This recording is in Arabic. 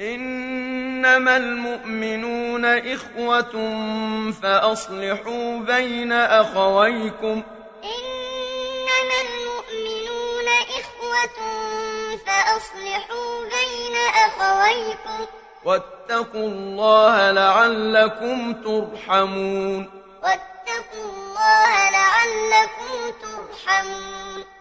إنما المؤمنون إخوة فأصلحوا بين أخويكم. إنما المؤمنون إخوة فأصلحوا بين أخويكم. واتقوا الله لعلكم ترحمون. واتقوا الله لعلكم ترحمون.